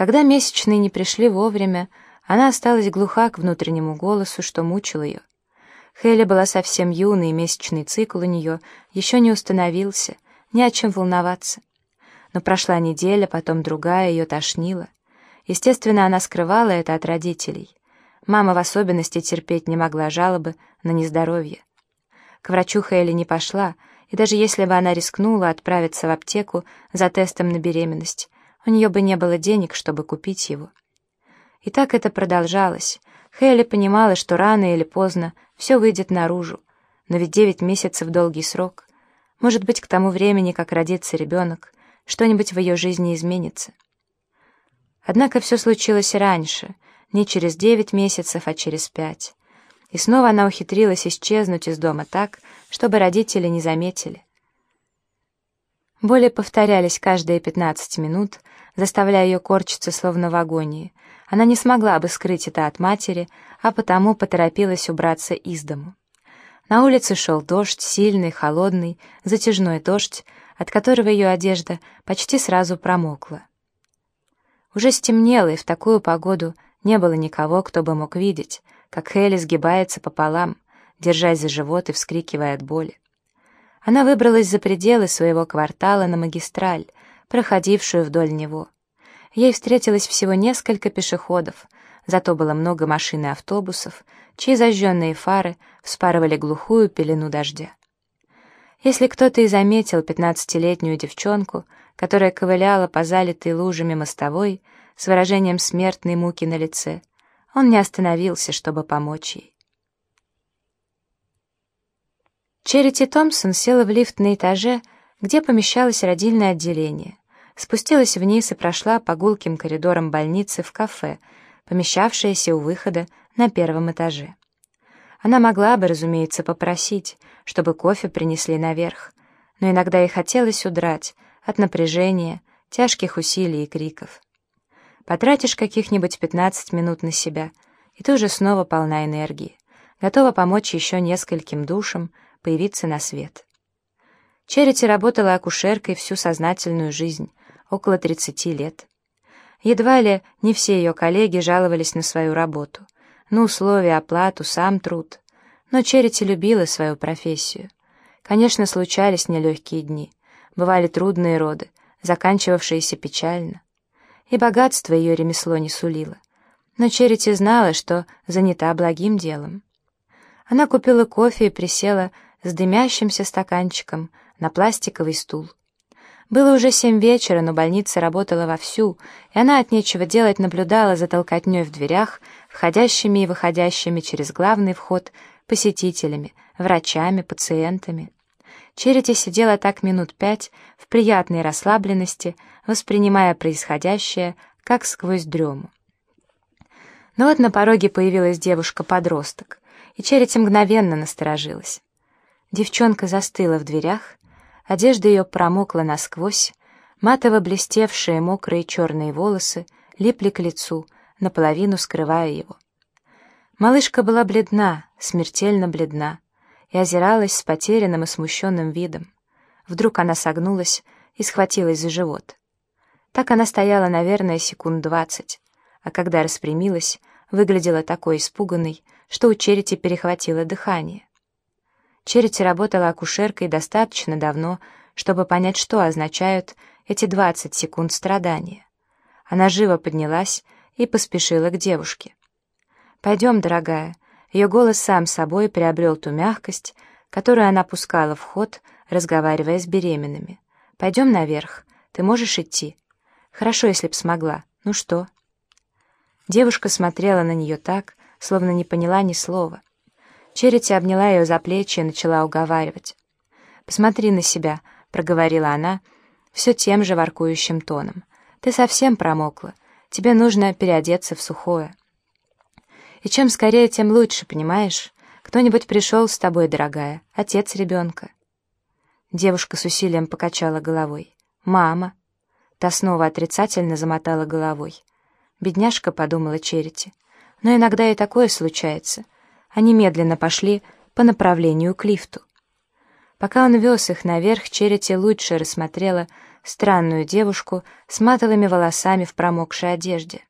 Когда месячные не пришли вовремя, она осталась глуха к внутреннему голосу, что мучил ее. Хелли была совсем юной, и месячный цикл у нее еще не установился, не о чем волноваться. Но прошла неделя, потом другая, ее тошнило. Естественно, она скрывала это от родителей. Мама в особенности терпеть не могла жалобы на нездоровье. К врачу Хейли не пошла, и даже если бы она рискнула отправиться в аптеку за тестом на беременность, у нее бы не было денег, чтобы купить его. И так это продолжалось. Хейли понимала, что рано или поздно все выйдет наружу, но ведь девять месяцев — долгий срок. Может быть, к тому времени, как родится ребенок, что-нибудь в ее жизни изменится. Однако все случилось раньше, не через девять месяцев, а через пять. И снова она ухитрилась исчезнуть из дома так, чтобы родители не заметили. Боли повторялись каждые пятнадцать минут, заставляя ее корчиться словно в агонии. Она не смогла бы скрыть это от матери, а потому поторопилась убраться из дому. На улице шел дождь, сильный, холодный, затяжной дождь, от которого ее одежда почти сразу промокла. Уже стемнело, и в такую погоду не было никого, кто бы мог видеть, как Хелли сгибается пополам, держась за живот и вскрикивая от боли. Она выбралась за пределы своего квартала на магистраль, проходившую вдоль него. Ей встретилось всего несколько пешеходов, зато было много машин и автобусов, чьи зажженные фары вспарывали глухую пелену дождя. Если кто-то и заметил пятнадцатилетнюю девчонку, которая ковыляла по залитой лужами мостовой с выражением смертной муки на лице, он не остановился, чтобы помочь ей. Черити Томпсон села в лифт на этаже, где помещалось родильное отделение, спустилась вниз и прошла по гулким коридорам больницы в кафе, помещавшееся у выхода на первом этаже. Она могла бы, разумеется, попросить, чтобы кофе принесли наверх, но иногда ей хотелось удрать от напряжения, тяжких усилий и криков. Потратишь каких-нибудь 15 минут на себя, и ты уже снова полна энергии, готова помочь еще нескольким душам появиться на свет. Черити работала акушеркой всю сознательную жизнь, около 30 лет. Едва ли не все ее коллеги жаловались на свою работу — на условия, оплату, сам труд. Но Черити любила свою профессию. Конечно, случались нелегкие дни, бывали трудные роды, заканчивавшиеся печально. И богатство ее ремесло не сулило. Но Черити знала, что занята благим делом. Она купила кофе и присела с дымящимся стаканчиком на пластиковый стул. Было уже семь вечера, но больница работала вовсю, и она от нечего делать наблюдала за толкотней в дверях, входящими и выходящими через главный вход посетителями, врачами, пациентами. Черити сидела так минут пять в приятной расслабленности, воспринимая происходящее как сквозь дрему. Но вот на пороге появилась девушка-подросток, и Черити мгновенно насторожилась. Девчонка застыла в дверях, Одежда ее промокла насквозь, матово блестевшие мокрые черные волосы липли к лицу, наполовину скрывая его. Малышка была бледна, смертельно бледна, и озиралась с потерянным и смущенным видом. Вдруг она согнулась и схватилась за живот. Так она стояла, наверное, секунд двадцать, а когда распрямилась, выглядела такой испуганной, что у Черити перехватило дыхание. Черити работала акушеркой достаточно давно, чтобы понять, что означают эти 20 секунд страдания. Она живо поднялась и поспешила к девушке. «Пойдем, дорогая». Ее голос сам собой приобрел ту мягкость, которую она пускала в ход, разговаривая с беременными. «Пойдем наверх. Ты можешь идти?» «Хорошо, если б смогла. Ну что?» Девушка смотрела на нее так, словно не поняла ни слова. Черити обняла ее за плечи и начала уговаривать. «Посмотри на себя», — проговорила она, все тем же воркующим тоном. «Ты совсем промокла. Тебе нужно переодеться в сухое». «И чем скорее, тем лучше, понимаешь? Кто-нибудь пришел с тобой, дорогая, отец ребенка». Девушка с усилием покачала головой. «Мама». Та снова отрицательно замотала головой. «Бедняжка», — подумала Черити. «Но иногда и такое случается». Они медленно пошли по направлению к лифту. Пока он вез их наверх, Черити лучше рассмотрела странную девушку с матовыми волосами в промокшей одежде.